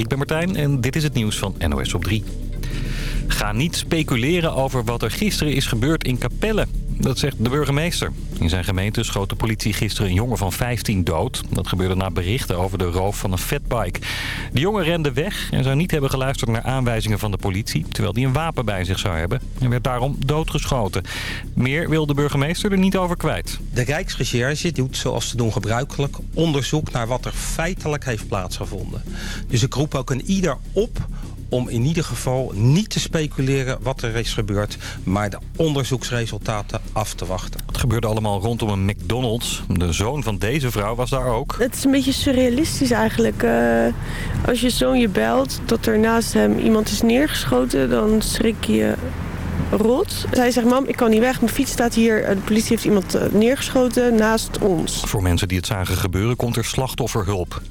ik ben Martijn en dit is het nieuws van NOS op 3. Ga niet speculeren over wat er gisteren is gebeurd in Capelle. Dat zegt de burgemeester. In zijn gemeente schoot de politie gisteren een jongen van 15 dood. Dat gebeurde na berichten over de roof van een fatbike. De jongen rende weg en zou niet hebben geluisterd naar aanwijzingen van de politie... terwijl hij een wapen bij zich zou hebben en werd daarom doodgeschoten. Meer wil de burgemeester er niet over kwijt. De Rijksrecherche doet zoals ze doen gebruikelijk onderzoek naar wat er feitelijk heeft plaatsgevonden. Dus ik roep ook een ieder op om in ieder geval niet te speculeren wat er is gebeurd... maar de onderzoeksresultaten af te wachten. Het gebeurde allemaal rondom een McDonald's. De zoon van deze vrouw was daar ook. Het is een beetje surrealistisch eigenlijk. Uh, als je zoon je belt dat er naast hem iemand is neergeschoten... dan schrik je rot. Zij zegt, mam, ik kan niet weg. Mijn fiets staat hier. De politie heeft iemand eh, neergeschoten naast ons. Voor mensen die het zagen gebeuren komt er slachtofferhulp.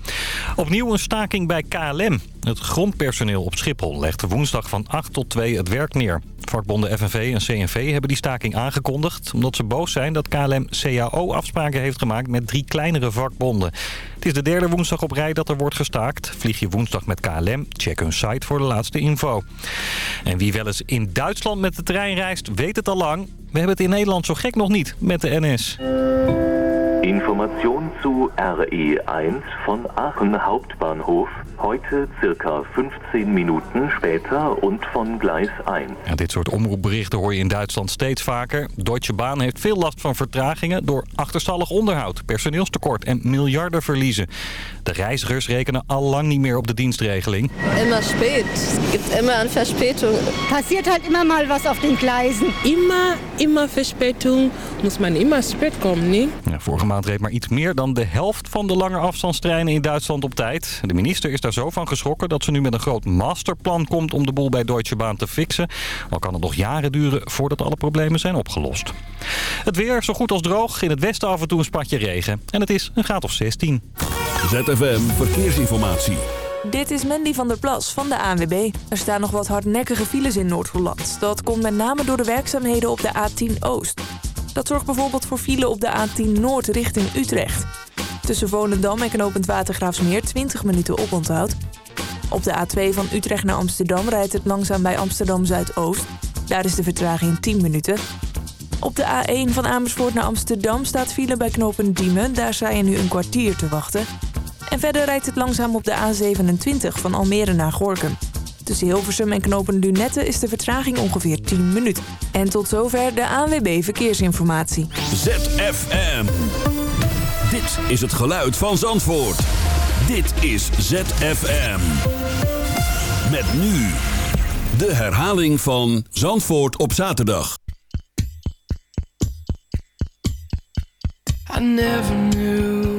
Opnieuw een staking bij KLM. Het grondpersoneel op Schiphol legde woensdag van 8 tot 2 het werk neer. Vakbonden FNV en CNV hebben die staking aangekondigd... omdat ze boos zijn dat KLM CAO-afspraken heeft gemaakt met drie kleinere vakbonden. Het is de derde woensdag op rij dat er wordt gestaakt. Vlieg je woensdag met KLM, check hun site voor de laatste info. En wie wel eens in Duitsland met de trein reist, weet het al lang. We hebben het in Nederland zo gek nog niet met de NS. Information zu RE1 von Aachen Hauptbahnhof. Heute circa 15 Minuten später und von Gleis 1. Ja, dit soort omroepberichten hoor je in Duitsland steeds vaker. Deutsche Bahn heeft veel last van vertragingen door achterstallig onderhoud, personeelstekort en miljarden verliezen. De reizigers rekenen al lang niet meer op de dienstregeling. Immer spät. Es gibt immer een Verspätung. Passiert halt immer mal was auf den Gleisen. Immer, immer Verspätung. Muss man immer spät kommen, niet? Ja, vorige maand reed maar iets meer dan de helft van de lange afstandstreinen in Duitsland op tijd. De minister is daar zo van geschrokken dat ze nu met een groot masterplan komt om de boel bij Deutsche Bahn te fixen. Al kan het nog jaren duren voordat alle problemen zijn opgelost. Het weer zo goed als droog. In het westen af en toe een spatje regen. En het is een graad of 16. ZFM Verkeersinformatie. Dit is Mandy van der Plas van de ANWB. Er staan nog wat hardnekkige files in Noord-Holland. Dat komt met name door de werkzaamheden op de A10 Oost. Dat zorgt bijvoorbeeld voor file op de A10 Noord richting Utrecht. Tussen Volendam en Knopend Watergraafsmeer 20 minuten oponthoud. Op de A2 van Utrecht naar Amsterdam rijdt het langzaam bij Amsterdam Zuidoost. Daar is de vertraging 10 minuten. Op de A1 van Amersfoort naar Amsterdam staat file bij knooppunt Diemen. Daar sta je nu een kwartier te wachten. En verder rijdt het langzaam op de A27 van Almere naar Gorkum. Tussen Hilversum en knooppunt Lunette is de vertraging ongeveer 10 minuten. En tot zover de ANWB Verkeersinformatie. ZFM. Dit is het geluid van Zandvoort. Dit is ZFM. Met nu de herhaling van Zandvoort op zaterdag. I never knew,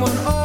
someone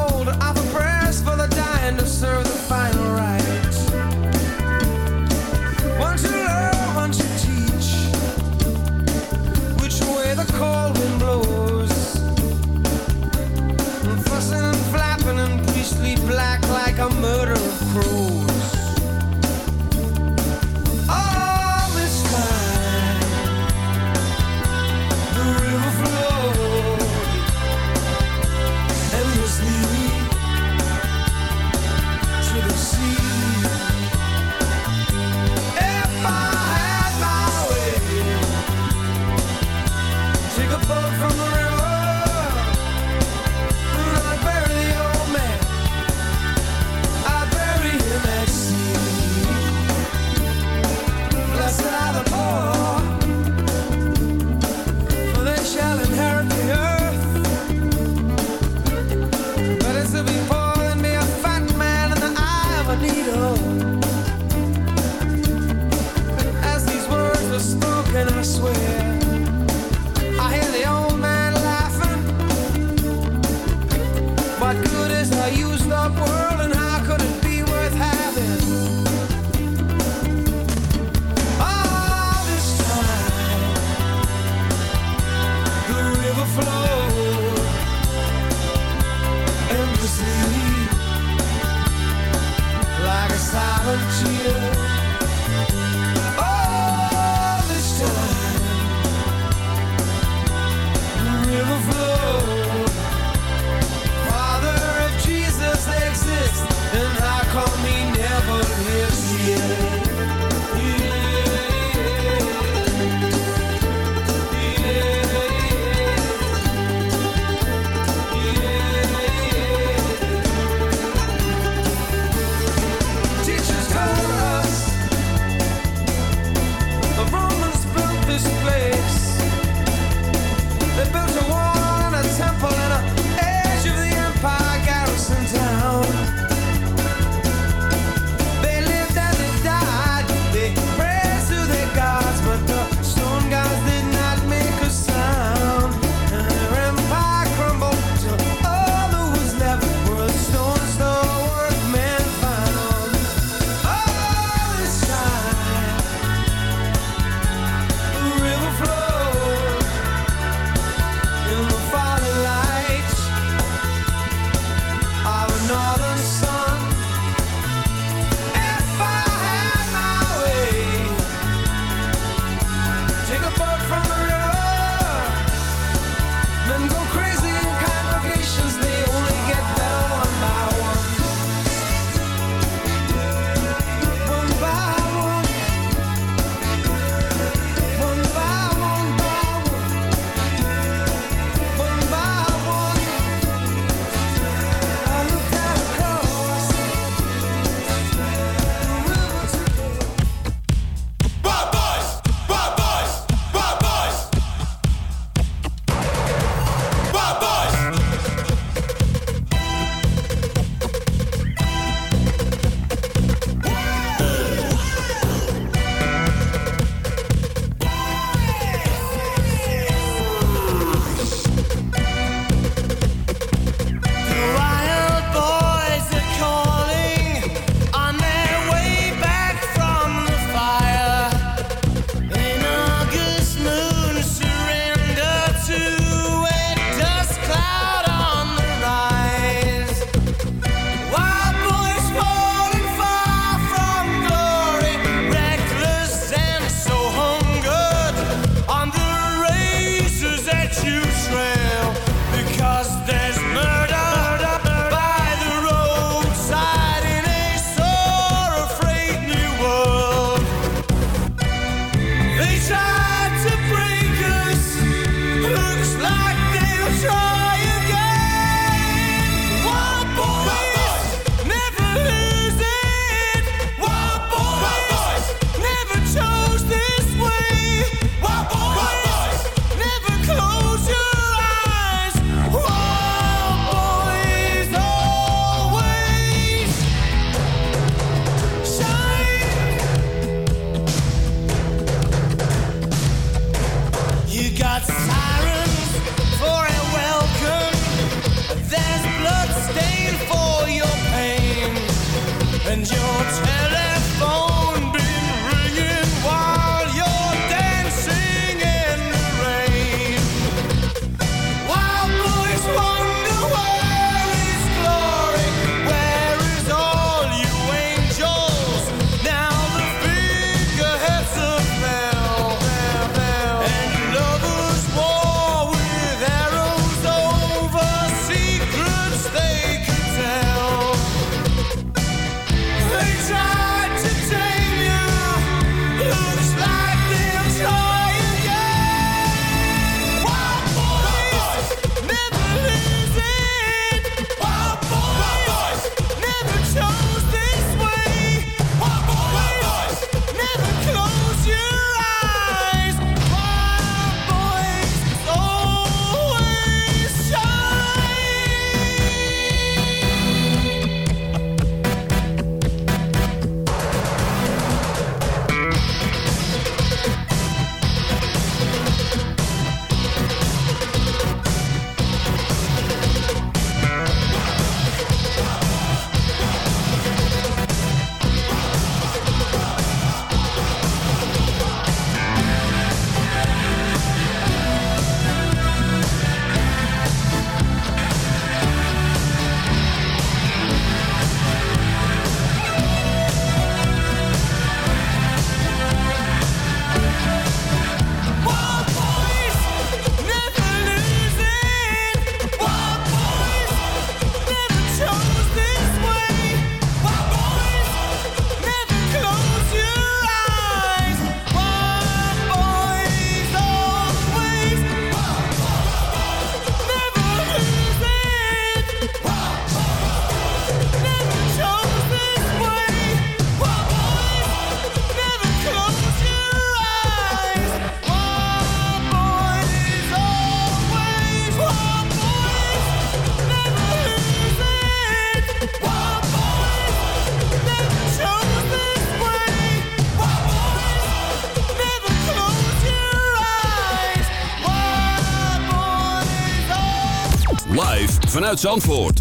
Zandvoort.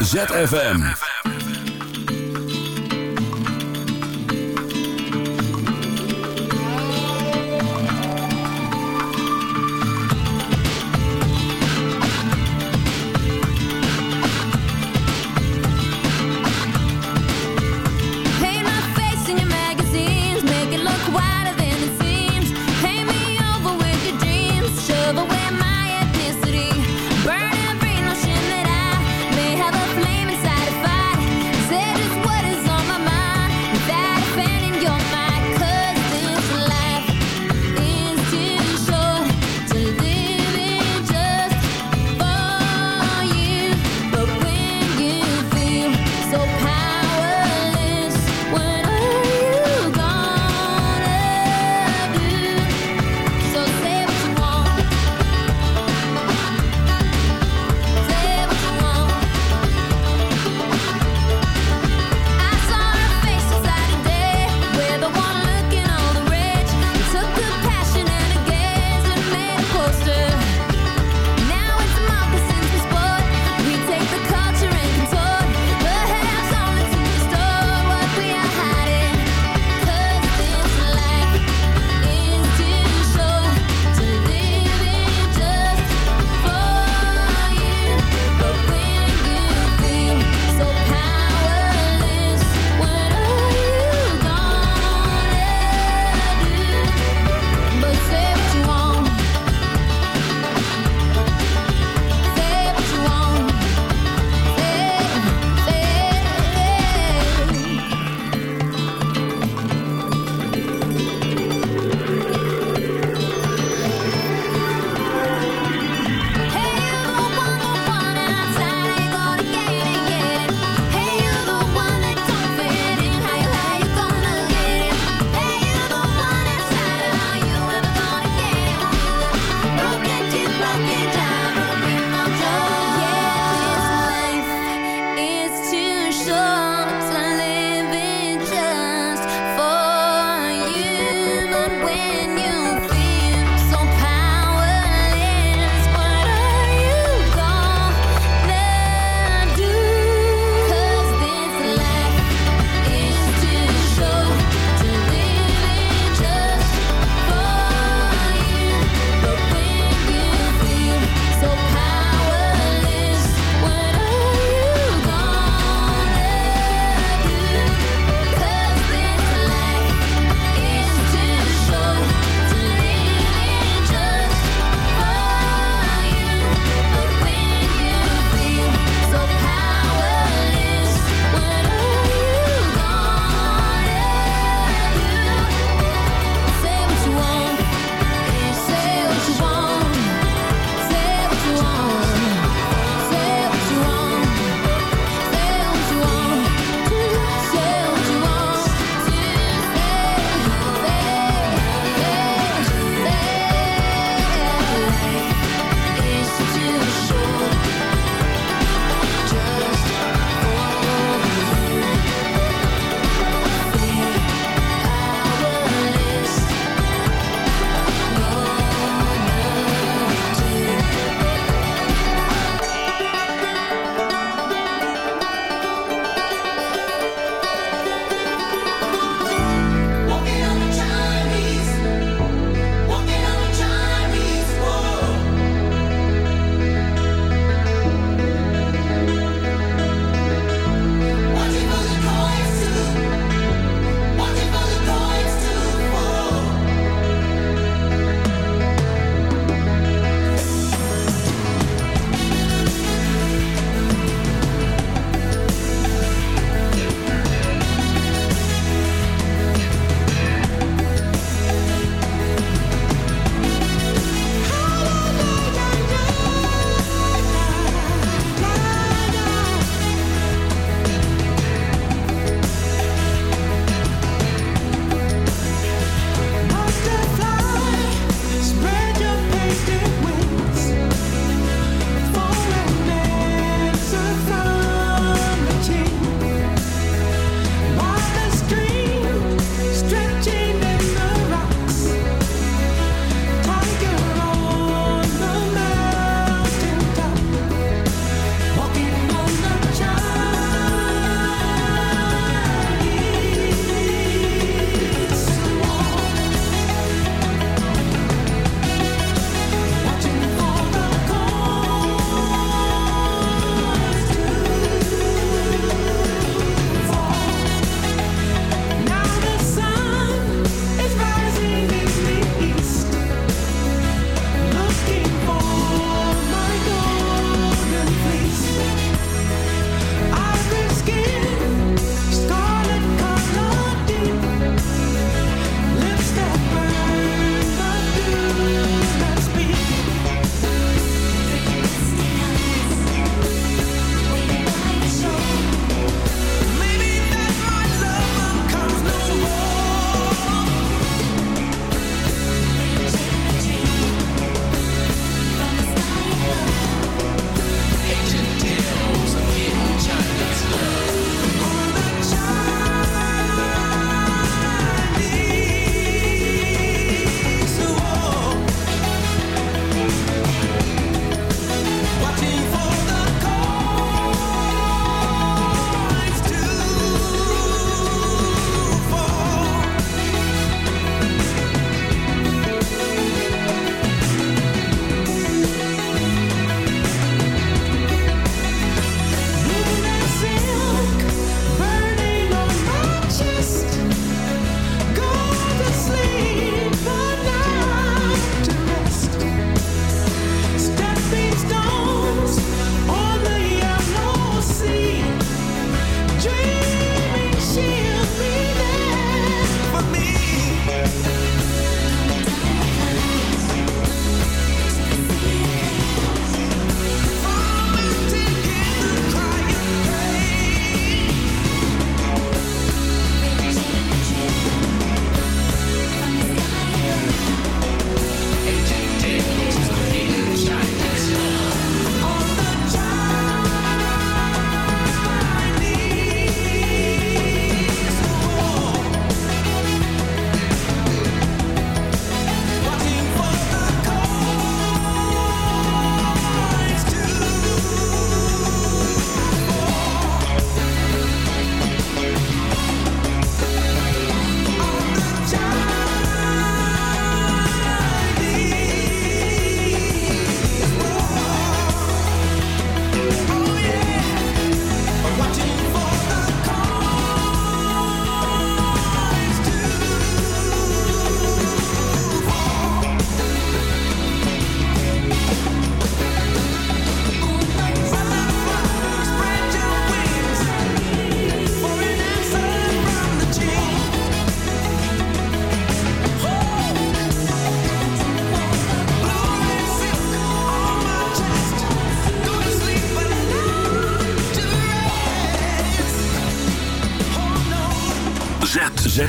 ZFM.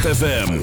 ZFM.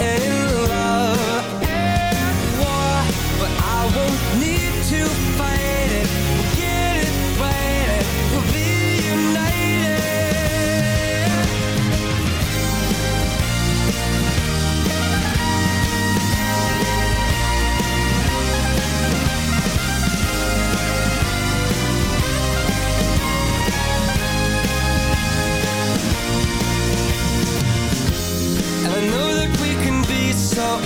end.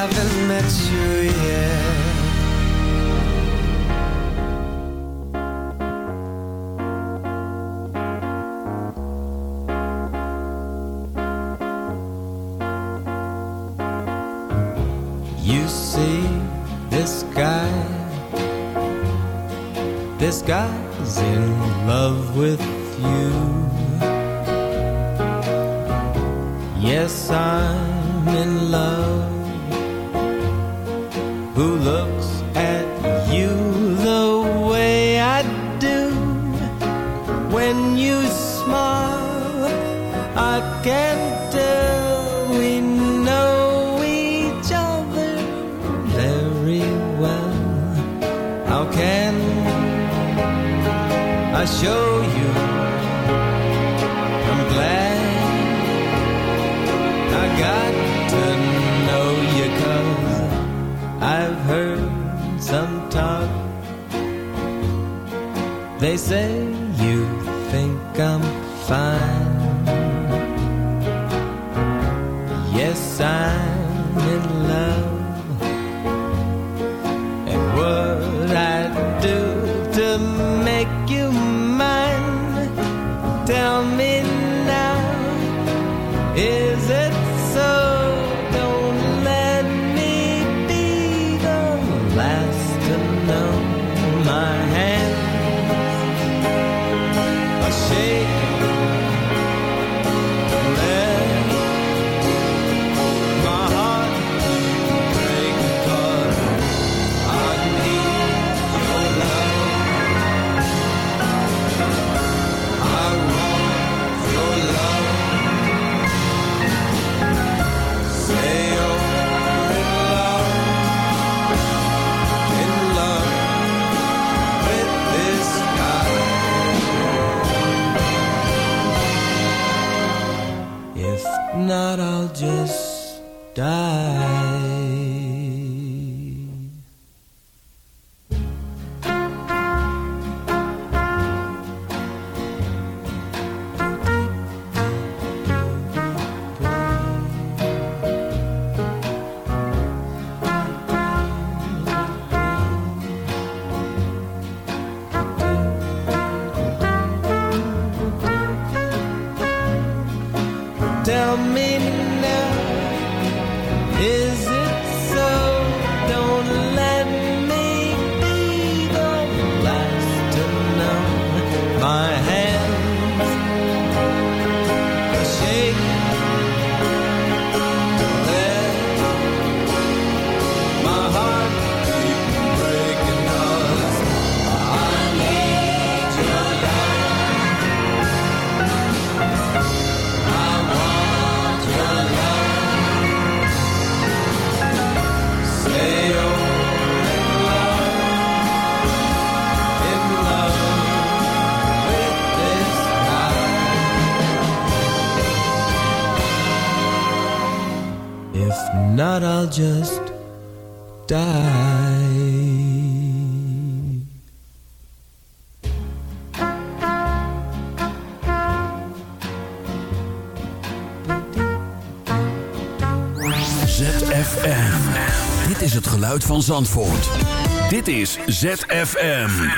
haven't met you yet. You see this guy. This guy's in love with you. Yes, I'm in love who loved They say you think I'm fine. Yes, I'm in love. And what I do to make you mine? Tell me now, is it da just die. ZFM. Dit is het geluid van Zandvoort. Dit is ZFM.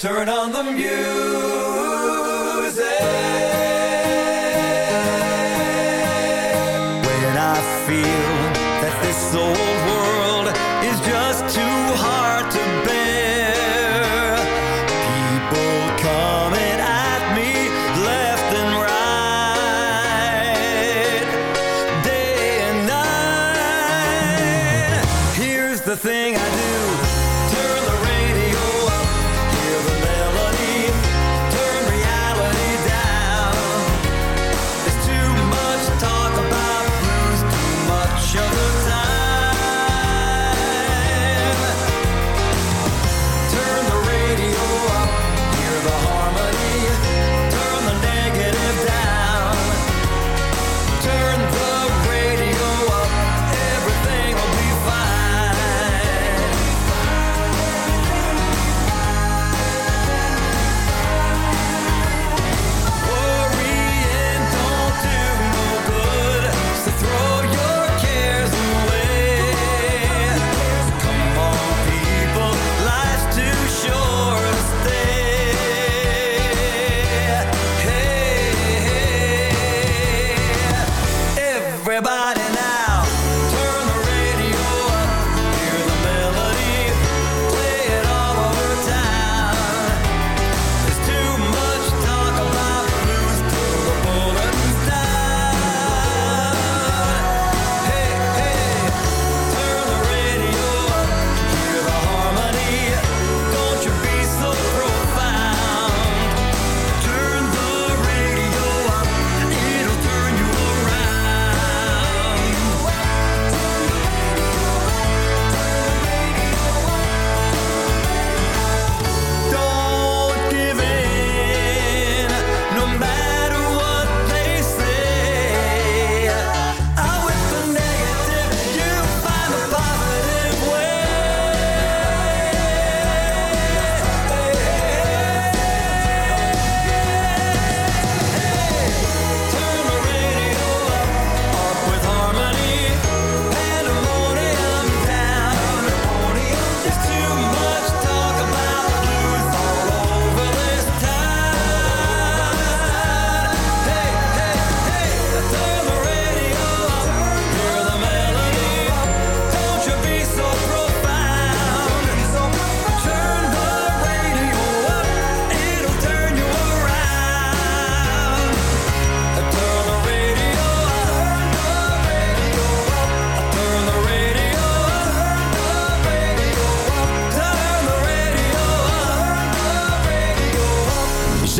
Turn up.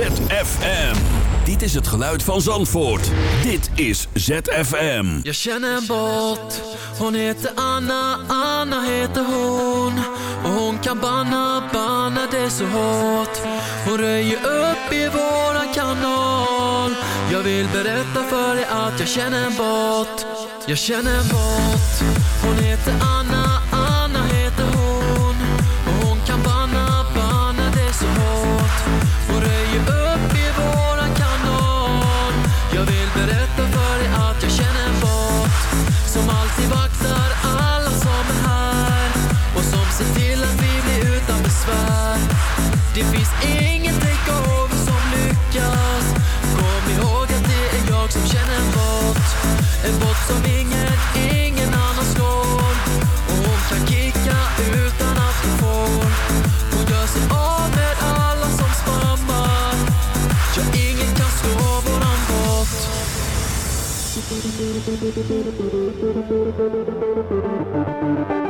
ZFM. Dit is het geluid van Zandvoort. Dit is ZFM. Je känner en båt. Hon heter Anna, Anna heter hon. Och hon kan banna, banna det så hårt. Hon röjer upp i våran kanal. Jag vill berätta för er att jag känner en båt. Jag känner en båt. Hon heter Anna Thank you.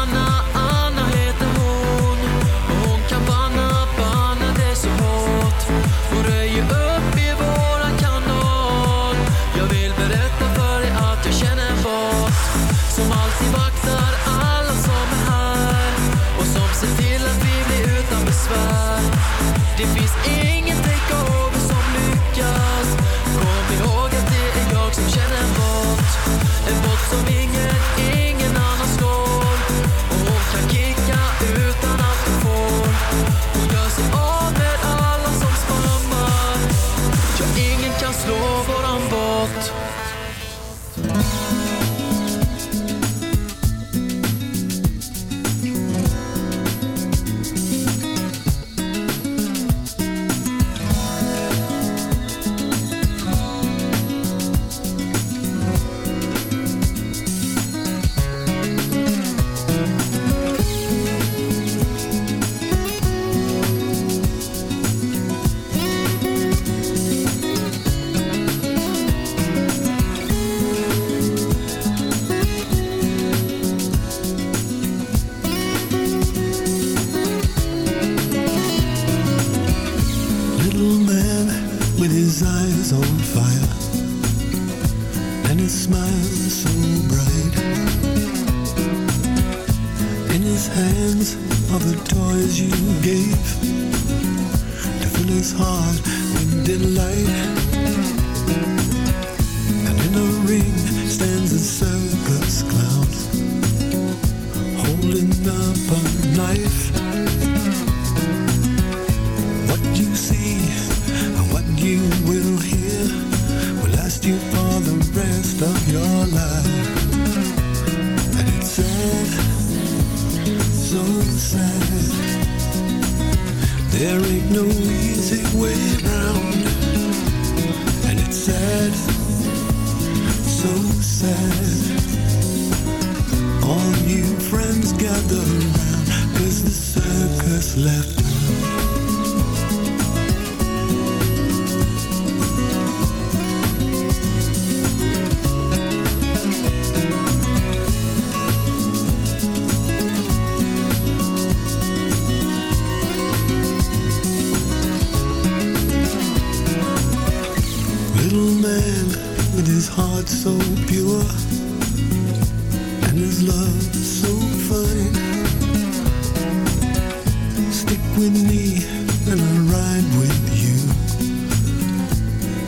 with me and I'll ride with you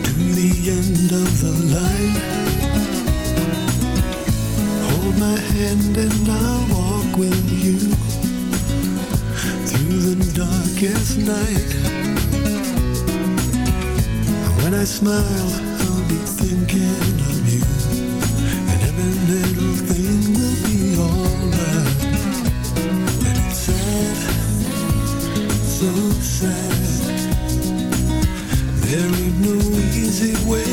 to the end of the line. Hold my hand and I'll walk with you through the darkest night. When I smile, I'll be thinking of you. There ain't no easy way.